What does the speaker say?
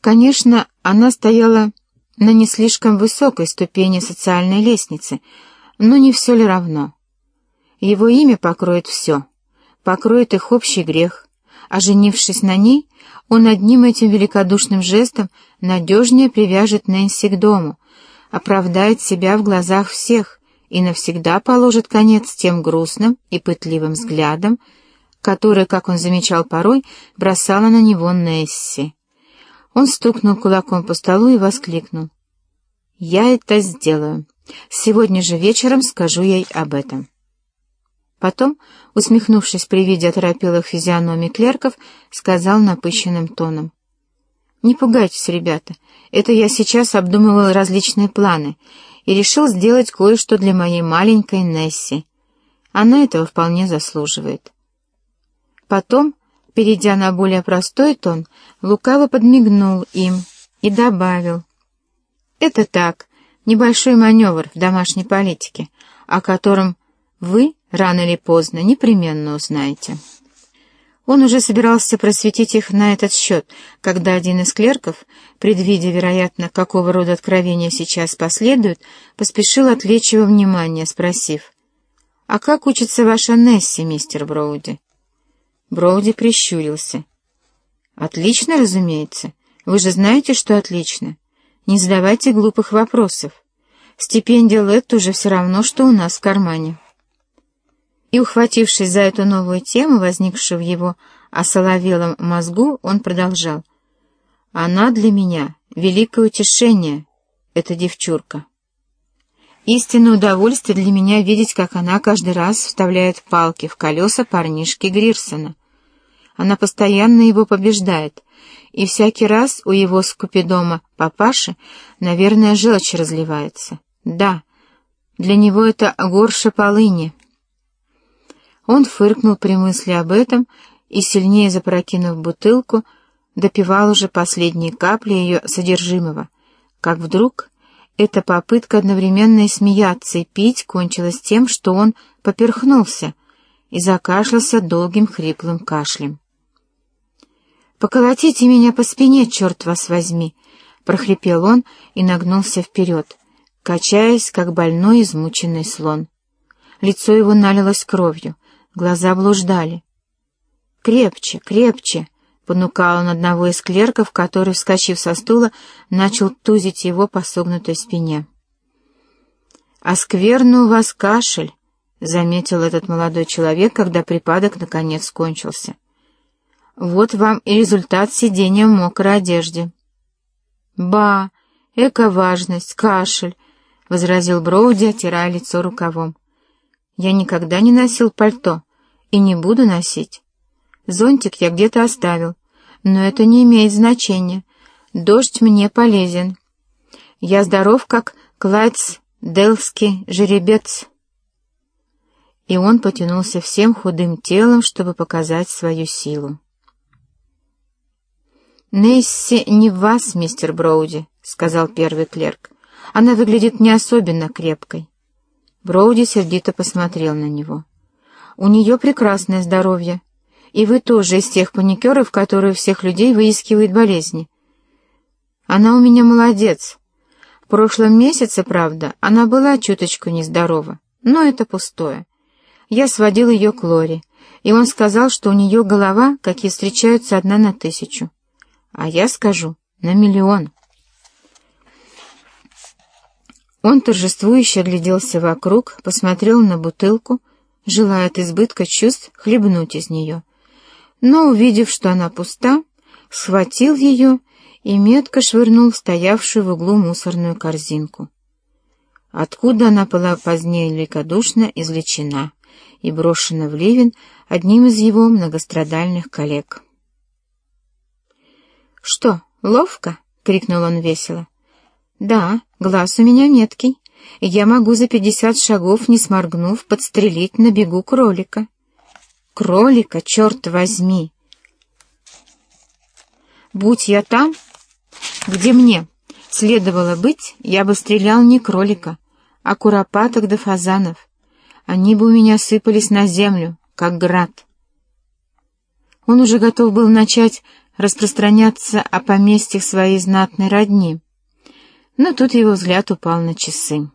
Конечно, она стояла на не слишком высокой ступени социальной лестницы, но не все ли равно? Его имя покроет все, покроет их общий грех, а женившись на ней, он одним этим великодушным жестом надежнее привяжет Нэнси к дому, оправдает себя в глазах всех и навсегда положит конец тем грустным и пытливым взглядам, которые, как он замечал порой, бросала на него Несси. Он стукнул кулаком по столу и воскликнул. «Я это сделаю. Сегодня же вечером скажу ей об этом». Потом, усмехнувшись при виде оторопелых физиономий клерков, сказал напыщенным тоном. «Не пугайтесь, ребята, это я сейчас обдумывал различные планы и решил сделать кое-что для моей маленькой Несси. Она этого вполне заслуживает». Потом, перейдя на более простой тон, лукаво подмигнул им и добавил. «Это так, небольшой маневр в домашней политике, о котором вы рано или поздно непременно узнаете». Он уже собирался просветить их на этот счет, когда один из клерков, предвидя, вероятно, какого рода откровения сейчас последует, поспешил отвлечь его внимание, спросив, «А как учится ваша Несси, мистер Броуди?» Броуди прищурился. «Отлично, разумеется. Вы же знаете, что отлично. Не задавайте глупых вопросов. Стипендия Летт уже все равно, что у нас в кармане». И, ухватившись за эту новую тему, возникшую в его осоловелом мозгу, он продолжал. «Она для меня великое утешение, эта девчурка. Истинное удовольствие для меня видеть, как она каждый раз вставляет палки в колеса парнишки Грирсона. Она постоянно его побеждает, и всякий раз у его скупидома папаши, наверное, желчь разливается. Да, для него это горше полыни. Он фыркнул при мысли об этом и, сильнее запрокинув бутылку, допивал уже последние капли ее содержимого, как вдруг эта попытка одновременно и смеяться, и пить кончилась тем, что он поперхнулся и закашлялся долгим хриплым кашлем. «Поколотите меня по спине, черт вас возьми!» — прохрипел он и нагнулся вперед, качаясь, как больной измученный слон. Лицо его налилось кровью, глаза блуждали. «Крепче, крепче!» — понукал он одного из клерков, который, вскочив со стула, начал тузить его по согнутой спине. «А скверно у вас кашель!» — заметил этот молодой человек, когда припадок наконец кончился. Вот вам и результат сидения в мокрой одежде. «Ба, эко-важность, кашель», — возразил Броуди, отирая лицо рукавом. «Я никогда не носил пальто и не буду носить. Зонтик я где-то оставил, но это не имеет значения. Дождь мне полезен. Я здоров, как Клайдс-Делский жеребец». И он потянулся всем худым телом, чтобы показать свою силу. «Несси не в вас, мистер Броуди», — сказал первый клерк. «Она выглядит не особенно крепкой». Броуди сердито посмотрел на него. «У нее прекрасное здоровье, и вы тоже из тех паникеров, которые всех людей выискивают болезни. Она у меня молодец. В прошлом месяце, правда, она была чуточку нездорова, но это пустое. Я сводил ее к Лори, и он сказал, что у нее голова, какие встречаются одна на тысячу а я скажу на миллион. Он торжествующе огляделся вокруг, посмотрел на бутылку, желая от избытка чувств хлебнуть из нее. Но, увидев, что она пуста, схватил ее и метко швырнул в стоявшую в углу мусорную корзинку. Откуда она была позднее великодушно извлечена и брошена в ливень одним из его многострадальных коллег. «Что, ловко?» — крикнул он весело. «Да, глаз у меня меткий, я могу за пятьдесят шагов, не сморгнув, подстрелить на бегу кролика». «Кролика, черт возьми!» «Будь я там, где мне следовало быть, я бы стрелял не кролика, а куропаток да фазанов. Они бы у меня сыпались на землю, как град». Он уже готов был начать распространяться о поместьях своей знатной родни. Но тут его взгляд упал на часы.